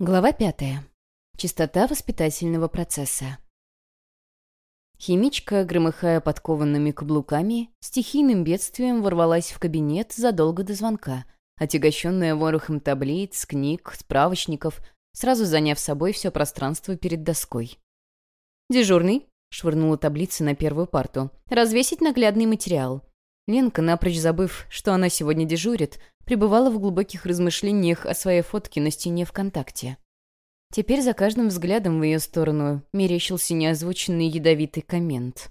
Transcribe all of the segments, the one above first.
Глава пятая. Чистота воспитательного процесса. Химичка, громыхая подкованными каблуками, стихийным бедствием ворвалась в кабинет задолго до звонка, отягощенная ворохом таблиц, книг, справочников, сразу заняв собой все пространство перед доской. «Дежурный», — швырнула таблицы на первую парту, — «развесить наглядный материал». Ленка, напрочь забыв, что она сегодня дежурит, пребывала в глубоких размышлениях о своей фотке на стене ВКонтакте. Теперь за каждым взглядом в ее сторону мерещился неозвученный ядовитый коммент.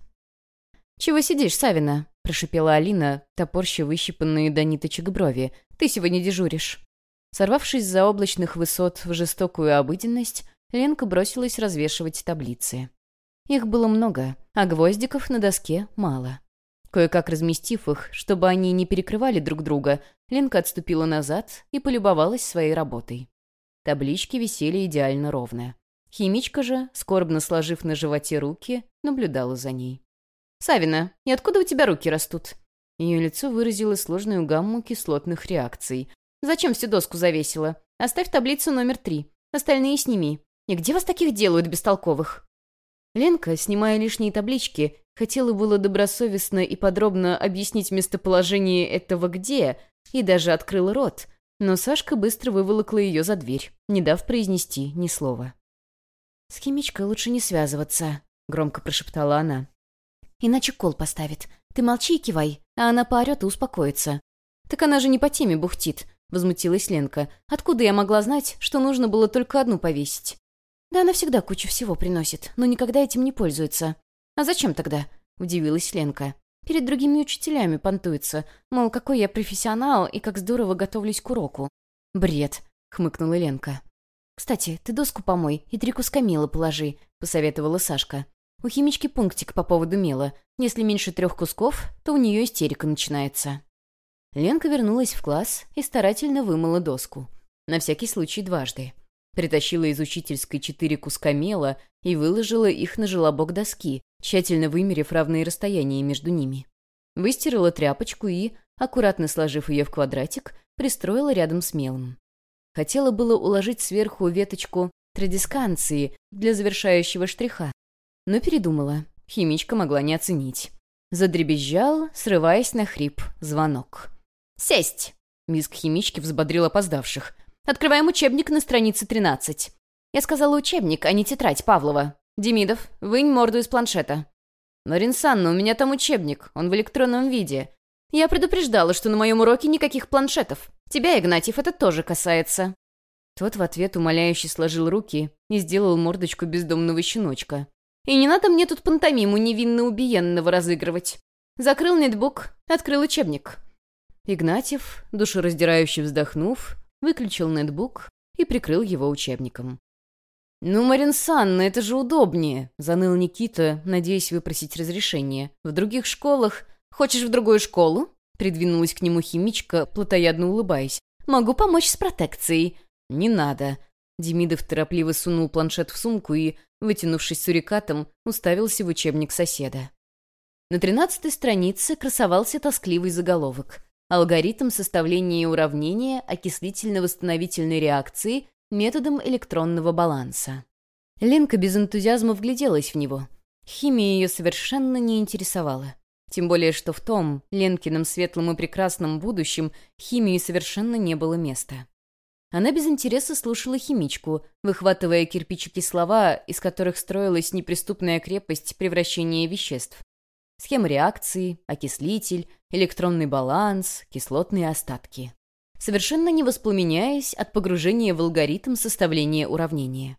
«Чего сидишь, Савина?» — прошипела Алина, топорща выщипанные до ниточек брови. «Ты сегодня дежуришь». Сорвавшись за облачных высот в жестокую обыденность, Ленка бросилась развешивать таблицы. Их было много, а гвоздиков на доске мало. Кое-как разместив их, чтобы они не перекрывали друг друга, Ленка отступила назад и полюбовалась своей работой. Таблички висели идеально ровно. Химичка же, скорбно сложив на животе руки, наблюдала за ней. «Савина, и откуда у тебя руки растут?» Ее лицо выразило сложную гамму кислотных реакций. «Зачем всю доску завесила? Оставь таблицу номер три. Остальные сними. И где вас таких делают бестолковых?» Ленка, снимая лишние таблички, хотела было добросовестно и подробно объяснить местоположение этого где, и даже открыла рот, но Сашка быстро выволокла ее за дверь, не дав произнести ни слова. «С химичкой лучше не связываться», — громко прошептала она. «Иначе кол поставит. Ты молчи и кивай, а она поорет и успокоится». «Так она же не по теме бухтит», — возмутилась Ленка. «Откуда я могла знать, что нужно было только одну повесить?» «Да она всегда кучу всего приносит, но никогда этим не пользуется». «А зачем тогда?» — удивилась Ленка. «Перед другими учителями понтуется, мол, какой я профессионал и как здорово готовлюсь к уроку». «Бред», — хмыкнула Ленка. «Кстати, ты доску помой и три куска мела положи», — посоветовала Сашка. «У химички пунктик по поводу мела. Если меньше трех кусков, то у нее истерика начинается». Ленка вернулась в класс и старательно вымыла доску. На всякий случай дважды. Притащила из учительской четыре куска мела и выложила их на желобок доски, тщательно вымерив равные расстояния между ними. Выстирала тряпочку и, аккуратно сложив ее в квадратик, пристроила рядом с мелом. Хотела было уложить сверху веточку традисканции для завершающего штриха, но передумала. Химичка могла не оценить. Задребезжал, срываясь на хрип, звонок. «Сесть!» — миск химички взбодрил опоздавших. Открываем учебник на странице 13. Я сказала учебник, а не тетрадь Павлова. Демидов, вынь морду из планшета. Марин Санна, у меня там учебник, он в электронном виде. Я предупреждала, что на моем уроке никаких планшетов. Тебя, Игнатьев, это тоже касается. Тот в ответ умоляюще сложил руки и сделал мордочку бездомного щеночка. И не надо мне тут пантомиму невинно убиенного разыгрывать. Закрыл нетбук, открыл учебник. Игнатьев, душераздирающе вздохнув, выключил нетбук и прикрыл его учебником. «Ну, Марин Санна, это же удобнее», — заныл Никита, надеясь выпросить разрешение. «В других школах...» «Хочешь в другую школу?» — придвинулась к нему химичка, плотоядно улыбаясь. «Могу помочь с протекцией». «Не надо». Демидов торопливо сунул планшет в сумку и, вытянувшись сурикатом, уставился в учебник соседа. На тринадцатой странице красовался тоскливый заголовок алгоритм составления уравнения окислительно-восстановительной реакции методом электронного баланса. Ленка без энтузиазма вгляделась в него. Химия ее совершенно не интересовала. Тем более, что в том, Ленкином светлом и прекрасном будущем, химии совершенно не было места. Она без интереса слушала химичку, выхватывая кирпичики слова, из которых строилась неприступная крепость превращения веществ. Схема реакции, окислитель, электронный баланс, кислотные остатки. Совершенно не воспламеняясь от погружения в алгоритм составления уравнения.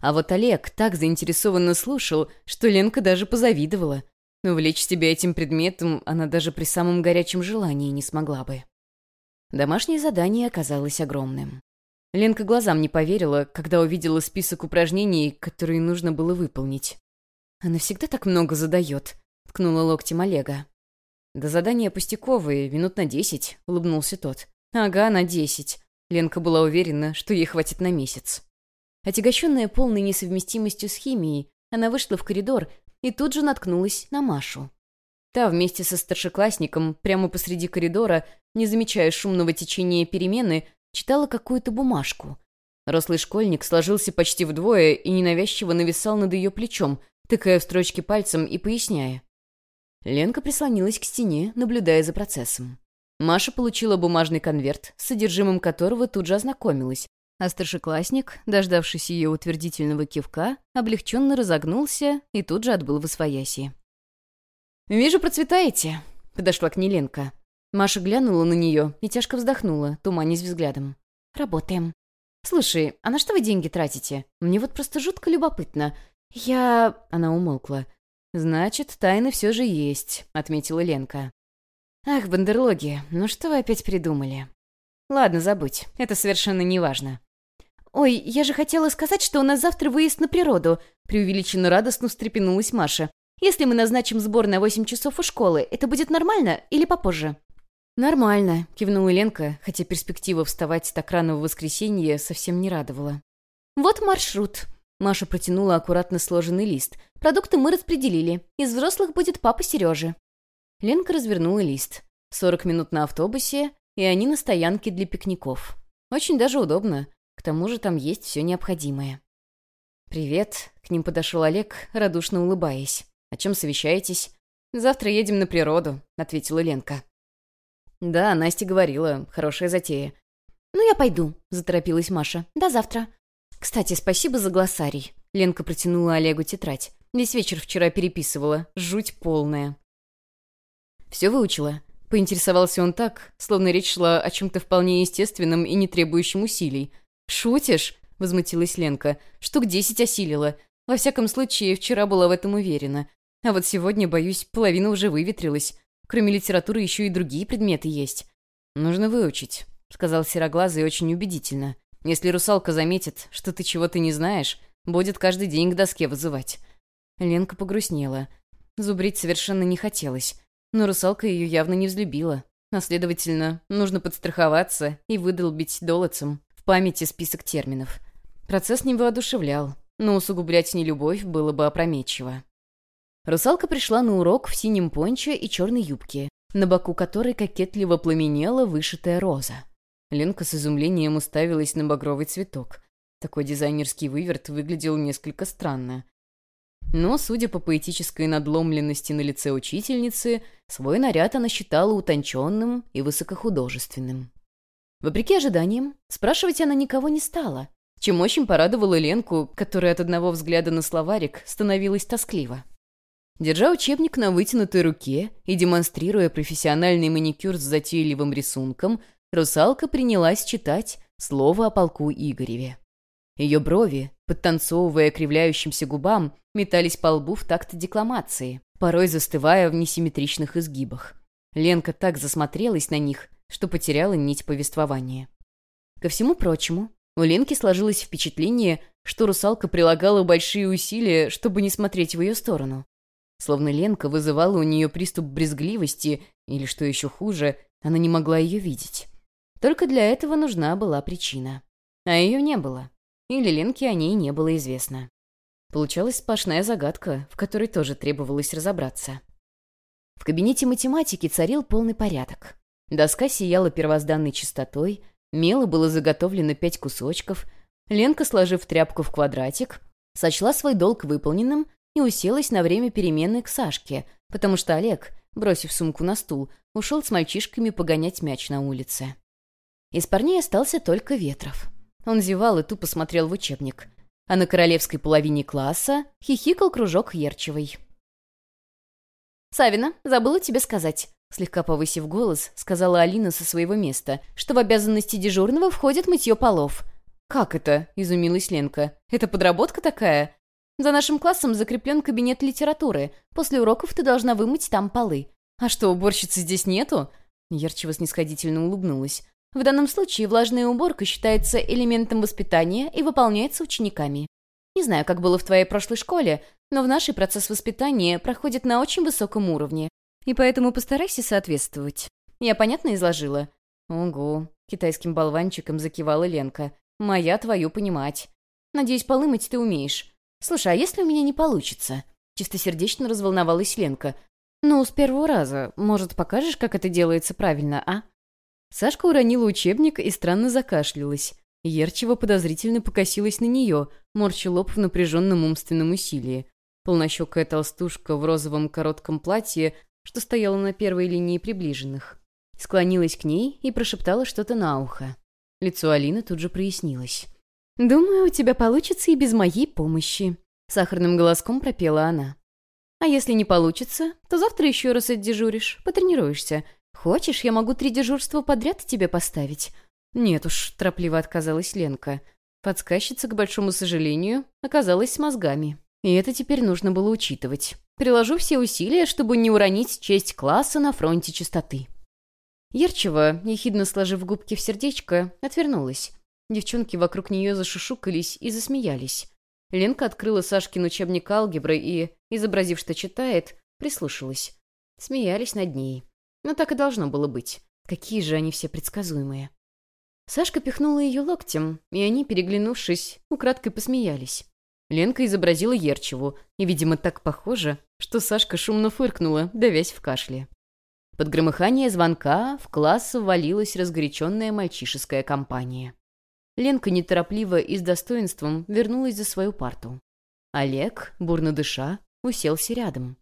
А вот Олег так заинтересованно слушал, что Ленка даже позавидовала. Но влечь себя этим предметом она даже при самом горячем желании не смогла бы. Домашнее задание оказалось огромным. Ленка глазам не поверила, когда увидела список упражнений, которые нужно было выполнить. Она всегда так много задает, — ткнула локтем Олега. «Да задания пустяковые, минут на десять», — улыбнулся тот. «Ага, на десять». Ленка была уверена, что ей хватит на месяц. Отягощенная полной несовместимостью с химией, она вышла в коридор и тут же наткнулась на Машу. Та вместе со старшеклассником прямо посреди коридора, не замечая шумного течения перемены, читала какую-то бумажку. Рослый школьник сложился почти вдвое и ненавязчиво нависал над ее плечом, тыкая в строчки пальцем и поясняя. Ленка прислонилась к стене, наблюдая за процессом. Маша получила бумажный конверт, с содержимым которого тут же ознакомилась, а старшеклассник, дождавшись ее утвердительного кивка, облегченно разогнулся и тут же отбыл в освояси. «Вижу, процветаете», — подошла к ней Ленка. Маша глянула на нее и тяжко вздохнула, туманясь взглядом. «Работаем». «Слушай, а на что вы деньги тратите? Мне вот просто жутко любопытно. Я...» Она умолкла. «Значит, тайны все же есть», — отметила Ленка. «Ах, бандерлоги, ну что вы опять придумали?» «Ладно, забудь, это совершенно не важно». «Ой, я же хотела сказать, что у нас завтра выезд на природу», — преувеличенно радостно встрепенулась Маша. «Если мы назначим сбор на восемь часов у школы, это будет нормально или попозже?» «Нормально», — кивнула Ленка, хотя перспектива вставать так рано в воскресенье совсем не радовала. «Вот маршрут». Маша протянула аккуратно сложенный лист. «Продукты мы распределили. Из взрослых будет папа Сережи. Ленка развернула лист. Сорок минут на автобусе, и они на стоянке для пикников. Очень даже удобно. К тому же там есть все необходимое. «Привет», — к ним подошел Олег, радушно улыбаясь. «О чем совещаетесь?» «Завтра едем на природу», — ответила Ленка. «Да, Настя говорила. Хорошая затея». «Ну, я пойду», — заторопилась Маша. «До завтра». «Кстати, спасибо за глоссарий». Ленка протянула Олегу тетрадь. Весь вечер вчера переписывала. Жуть полная. «Все выучила?» — поинтересовался он так, словно речь шла о чем-то вполне естественном и не требующем усилий. «Шутишь?» — возмутилась Ленка. «Штук десять осилила. Во всяком случае, вчера была в этом уверена. А вот сегодня, боюсь, половина уже выветрилась. Кроме литературы еще и другие предметы есть. Нужно выучить», — сказал Сероглазый очень убедительно. «Если русалка заметит, что ты чего-то не знаешь, будет каждый день к доске вызывать». Ленка погрустнела. Зубрить совершенно не хотелось. Но русалка ее явно не взлюбила. А следовательно, нужно подстраховаться и выдолбить долоцем в памяти список терминов. Процесс не воодушевлял, но усугублять нелюбовь было бы опрометчиво. Русалка пришла на урок в синем понче и черной юбке, на боку которой кокетливо пламенела вышитая роза. Ленка с изумлением уставилась на багровый цветок. Такой дизайнерский выверт выглядел несколько странно. Но, судя по поэтической надломленности на лице учительницы, свой наряд она считала утонченным и высокохудожественным. Вопреки ожиданиям, спрашивать она никого не стала, чем очень порадовала Ленку, которая от одного взгляда на словарик становилась тоскливо. Держа учебник на вытянутой руке и демонстрируя профессиональный маникюр с затейливым рисунком, русалка принялась читать слово о полку Игореве. Ее брови, подтанцовывая кривляющимся губам, метались по лбу в такт декламации, порой застывая в несимметричных изгибах. Ленка так засмотрелась на них, что потеряла нить повествования. Ко всему прочему, у Ленки сложилось впечатление, что русалка прилагала большие усилия, чтобы не смотреть в ее сторону. Словно Ленка вызывала у нее приступ брезгливости, или, что еще хуже, она не могла ее видеть. Только для этого нужна была причина. А ее не было. Или Ленке о ней не было известно. Получалась сплошная загадка, в которой тоже требовалось разобраться. В кабинете математики царил полный порядок. Доска сияла первозданной чистотой, мело было заготовлено пять кусочков, Ленка, сложив тряпку в квадратик, сочла свой долг выполненным и уселась на время перемены к Сашке, потому что Олег, бросив сумку на стул, ушел с мальчишками погонять мяч на улице. Из парней остался только Ветров. Он зевал и тупо смотрел в учебник. А на королевской половине класса хихикал кружок Ерчевой. «Савина, забыла тебе сказать», — слегка повысив голос, сказала Алина со своего места, что в обязанности дежурного входит мытье полов. «Как это?» — изумилась Ленка. «Это подработка такая?» «За нашим классом закреплен кабинет литературы. После уроков ты должна вымыть там полы». «А что, уборщицы здесь нету?» Ерчева снисходительно улыбнулась. В данном случае влажная уборка считается элементом воспитания и выполняется учениками. Не знаю, как было в твоей прошлой школе, но в нашей процесс воспитания проходит на очень высоком уровне, и поэтому постарайся соответствовать. Я понятно изложила? Ого, китайским болванчиком закивала Ленка. Моя твою понимать. Надеюсь, полы мыть ты умеешь. Слушай, а если у меня не получится? Чистосердечно разволновалась Ленка. Ну, с первого раза. Может, покажешь, как это делается правильно, а? Сашка уронила учебник и странно закашлялась. Ерчева подозрительно покосилась на нее, морча лоб в напряженном умственном усилии. Полнощекая толстушка в розовом коротком платье, что стояла на первой линии приближенных. Склонилась к ней и прошептала что-то на ухо. Лицо Алины тут же прояснилось. «Думаю, у тебя получится и без моей помощи», — сахарным голоском пропела она. «А если не получится, то завтра еще раз отдежуришь, потренируешься. Хочешь, я могу три дежурства подряд тебе поставить?» «Нет уж», — торопливо отказалась Ленка. Подсказчица, к большому сожалению, оказалась с мозгами. И это теперь нужно было учитывать. Приложу все усилия, чтобы не уронить честь класса на фронте чистоты. Ерчева, ехидно сложив губки в сердечко, отвернулась. Девчонки вокруг нее зашушукались и засмеялись. Ленка открыла Сашкин учебник алгебры и, изобразив, что читает, прислушалась. Смеялись над ней. Но так и должно было быть. Какие же они все предсказуемые. Сашка пихнула ее локтем, и они, переглянувшись, украдкой посмеялись. Ленка изобразила Ерчеву, и, видимо, так похоже, что Сашка шумно фыркнула, давясь в кашле. Под громыхание звонка в класс ввалилась разгоряченная мальчишеская компания. Ленка неторопливо и с достоинством вернулась за свою парту. Олег, бурно дыша, уселся рядом.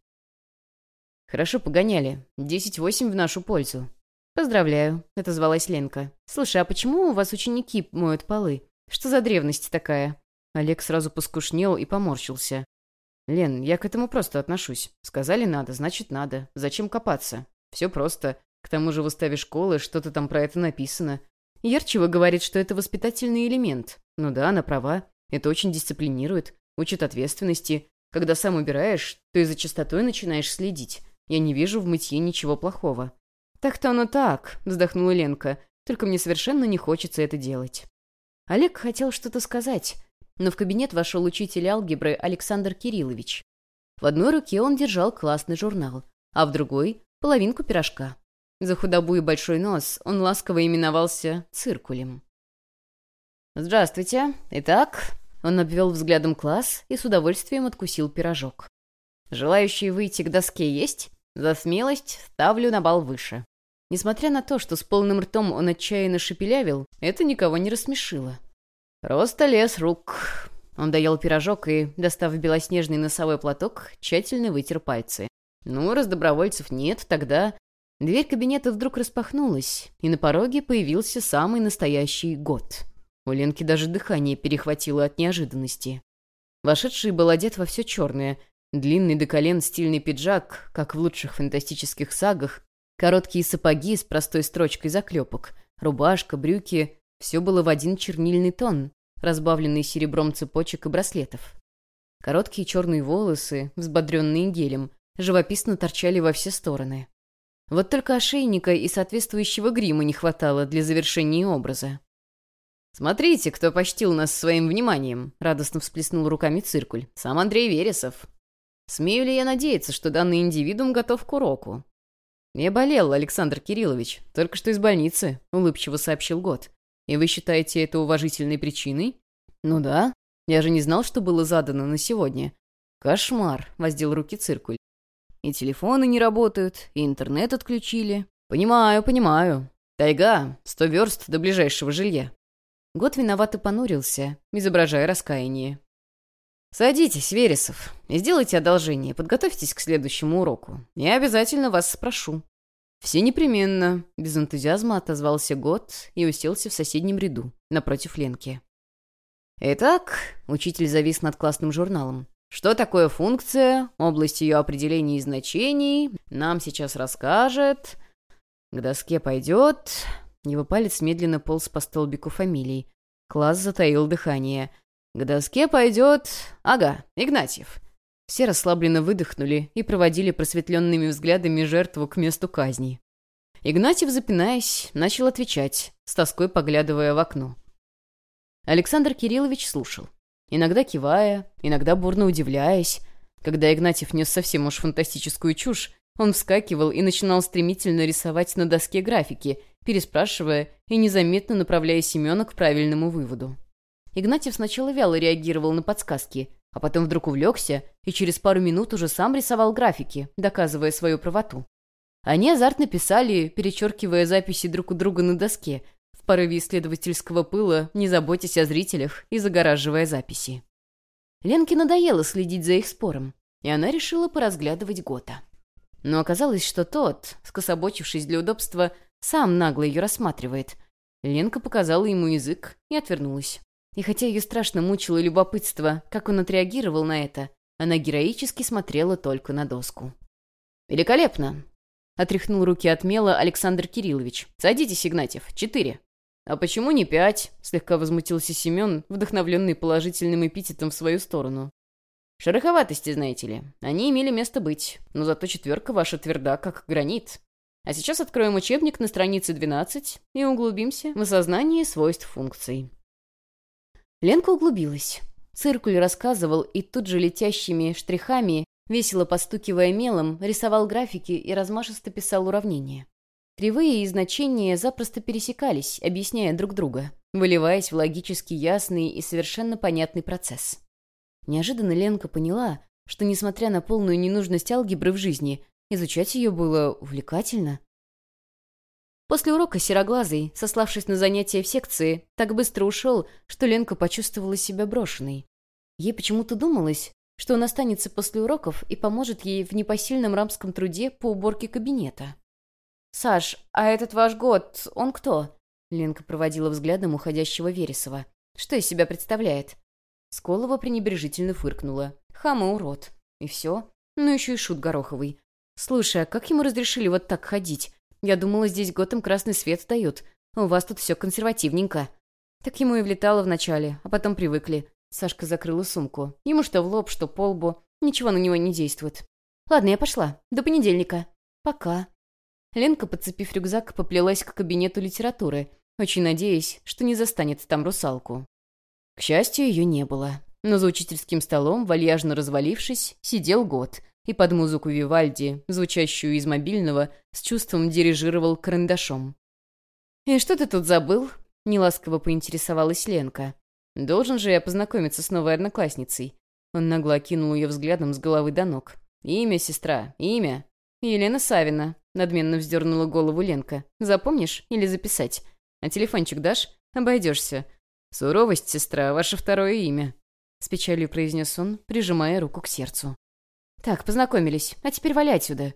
«Хорошо погоняли. Десять-восемь в нашу пользу». «Поздравляю», — отозвалась Ленка. «Слушай, а почему у вас ученики моют полы? Что за древность такая?» Олег сразу поскушнел и поморщился. «Лен, я к этому просто отношусь. Сказали надо, значит надо. Зачем копаться? Все просто. К тому же в уставе школы что-то там про это написано. Ярчева говорит, что это воспитательный элемент. Ну да, она права. Это очень дисциплинирует, учит ответственности. Когда сам убираешь, то и за чистотой начинаешь следить. Я не вижу в мытье ничего плохого. «Так-то оно так», — вздохнула Ленка. «Только мне совершенно не хочется это делать». Олег хотел что-то сказать, но в кабинет вошел учитель алгебры Александр Кириллович. В одной руке он держал классный журнал, а в другой половинку пирожка. За худобу и большой нос он ласково именовался циркулем. «Здравствуйте. Итак...» Он обвел взглядом класс и с удовольствием откусил пирожок. «Желающие выйти к доске есть? За смелость ставлю на бал выше». Несмотря на то, что с полным ртом он отчаянно шепелявил, это никого не рассмешило. «Просто лес рук». Он доел пирожок и, достав белоснежный носовой платок, тщательно вытер пальцы. Ну, раз добровольцев нет, тогда... Дверь кабинета вдруг распахнулась, и на пороге появился самый настоящий год. У Ленки даже дыхание перехватило от неожиданности. Вошедший был одет во все черное. Длинный до колен стильный пиджак, как в лучших фантастических сагах, короткие сапоги с простой строчкой заклепок, рубашка, брюки — все было в один чернильный тон, разбавленный серебром цепочек и браслетов. Короткие черные волосы, взбодренные гелем, живописно торчали во все стороны. Вот только ошейника и соответствующего грима не хватало для завершения образа. «Смотрите, кто почтил нас своим вниманием!» — радостно всплеснул руками циркуль. «Сам Андрей Вересов. Смею ли я надеяться, что данный индивидуум готов к уроку?» «Я болел, Александр Кириллович, только что из больницы», — улыбчиво сообщил Год. «И вы считаете это уважительной причиной?» «Ну да. Я же не знал, что было задано на сегодня». «Кошмар», — воздел руки циркуль. И телефоны не работают, и интернет отключили. Понимаю, понимаю. Тайга, сто верст до ближайшего жилья. Год виновато понурился, изображая раскаяние. «Садитесь, Вересов, и сделайте одолжение, подготовьтесь к следующему уроку. Я обязательно вас спрошу». «Все непременно», — без энтузиазма отозвался Год и уселся в соседнем ряду, напротив Ленки. «Итак», — учитель завис над классным журналом, что такое функция, область ее определений и значений, нам сейчас расскажет. К доске пойдет. Его палец медленно полз по столбику фамилий. Класс затаил дыхание. К доске пойдет... Ага, Игнатьев. Все расслабленно выдохнули и проводили просветленными взглядами жертву к месту казни. Игнатьев, запинаясь, начал отвечать, с тоской поглядывая в окно. Александр Кириллович слушал иногда кивая, иногда бурно удивляясь. Когда Игнатьев нес совсем уж фантастическую чушь, он вскакивал и начинал стремительно рисовать на доске графики, переспрашивая и незаметно направляя Семена к правильному выводу. Игнатьев сначала вяло реагировал на подсказки, а потом вдруг увлекся и через пару минут уже сам рисовал графики, доказывая свою правоту. Они азартно писали, перечеркивая записи друг у друга на доске, порыве исследовательского пыла, не заботясь о зрителях и загораживая записи. Ленке надоело следить за их спором, и она решила поразглядывать Гота. Но оказалось, что тот, скособочившись для удобства, сам нагло ее рассматривает. Ленка показала ему язык и отвернулась. И хотя ее страшно мучило любопытство, как он отреагировал на это, она героически смотрела только на доску. «Великолепно!» — отряхнул руки от мела Александр Кириллович. «Садитесь, Игнатьев. Четыре». «А почему не пять?» — слегка возмутился Семен, вдохновленный положительным эпитетом в свою сторону. «Шероховатости, знаете ли. Они имели место быть, но зато четверка ваша тверда, как гранит. А сейчас откроем учебник на странице 12 и углубимся в осознание свойств функций». Ленка углубилась. Циркуль рассказывал и тут же летящими штрихами Весело постукивая мелом, рисовал графики и размашисто писал уравнения. Кривые и значения запросто пересекались, объясняя друг друга, выливаясь в логически ясный и совершенно понятный процесс. Неожиданно Ленка поняла, что, несмотря на полную ненужность алгебры в жизни, изучать ее было увлекательно. После урока Сероглазый, сославшись на занятия в секции, так быстро ушел, что Ленка почувствовала себя брошенной. Ей почему-то думалось, что он останется после уроков и поможет ей в непосильном рамском труде по уборке кабинета. «Саш, а этот ваш год, он кто?» Ленка проводила взглядом уходящего Вересова. «Что из себя представляет?» Сколова пренебрежительно фыркнула. «Хам и урод. И все? Ну еще и шут Гороховый. Слушай, а как ему разрешили вот так ходить? Я думала, здесь готом красный свет дают. у вас тут все консервативненько». Так ему и влетало вначале, а потом привыкли. Сашка закрыла сумку. Ему что в лоб, что по лбу. Ничего на него не действует. «Ладно, я пошла. До понедельника». «Пока». Ленка, подцепив рюкзак, поплелась к кабинету литературы, очень надеясь, что не застанет там русалку. К счастью, ее не было. Но за учительским столом, вальяжно развалившись, сидел год и под музыку Вивальди, звучащую из мобильного, с чувством дирижировал карандашом. «И что ты тут забыл?» — неласково поинтересовалась Ленка. Должен же я познакомиться с новой одноклассницей. Он нагло окинул ее взглядом с головы до ног. «Имя, сестра, имя». «Елена Савина», — надменно вздернула голову Ленка. «Запомнишь или записать? А телефончик дашь? Обойдешься». «Суровость, сестра, ваше второе имя», — с печалью произнес он, прижимая руку к сердцу. «Так, познакомились. А теперь валяй отсюда».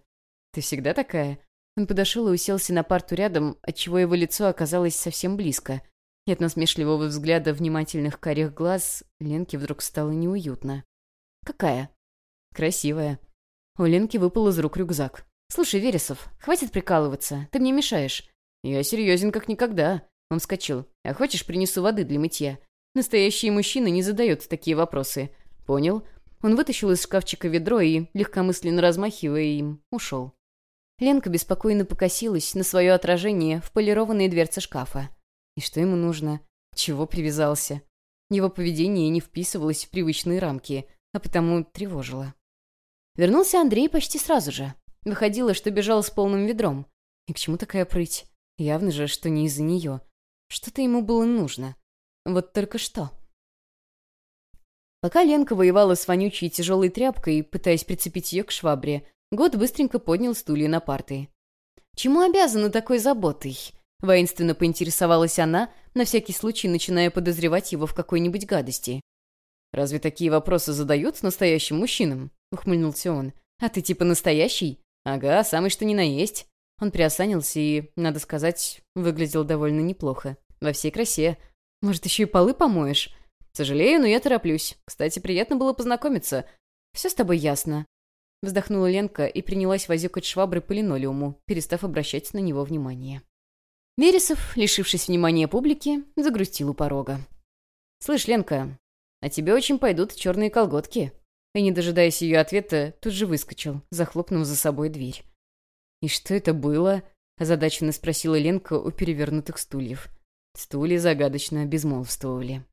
«Ты всегда такая?» Он подошел и уселся на парту рядом, отчего его лицо оказалось совсем близко — и от насмешливого взгляда внимательных карих глаз Ленке вдруг стало неуютно. «Какая?» «Красивая». У Ленки выпал из рук рюкзак. «Слушай, Вересов, хватит прикалываться, ты мне мешаешь». «Я серьезен как никогда». Он вскочил. «А хочешь, принесу воды для мытья?» Настоящий мужчина не задает такие вопросы. «Понял?» Он вытащил из шкафчика ведро и, легкомысленно размахивая им, ушел. Ленка беспокойно покосилась на свое отражение в полированной дверце шкафа. И что ему нужно? Чего привязался? Его поведение не вписывалось в привычные рамки, а потому тревожило. Вернулся Андрей почти сразу же. Выходило, что бежал с полным ведром. И к чему такая прыть? Явно же, что не из-за нее. Что-то ему было нужно. Вот только что. Пока Ленка воевала с вонючей тяжелой тряпкой, пытаясь прицепить ее к швабре, Год быстренько поднял стулья на парты. «Чему обязана такой заботой?» Воинственно поинтересовалась она, на всякий случай начиная подозревать его в какой-нибудь гадости. «Разве такие вопросы задают настоящим мужчинам?» — ухмыльнулся он. «А ты типа настоящий?» «Ага, самый что ни на есть». Он приосанился и, надо сказать, выглядел довольно неплохо. Во всей красе. «Может, еще и полы помоешь?» «Сожалею, но я тороплюсь. Кстати, приятно было познакомиться. Все с тобой ясно». Вздохнула Ленка и принялась возюкать швабры по линолеуму, перестав обращать на него внимание. Вересов, лишившись внимания публики, загрустил у порога. «Слышь, Ленка, а тебе очень пойдут черные колготки». И, не дожидаясь ее ответа, тут же выскочил, захлопнув за собой дверь. «И что это было?» — озадаченно спросила Ленка у перевернутых стульев. Стулья загадочно безмолвствовали.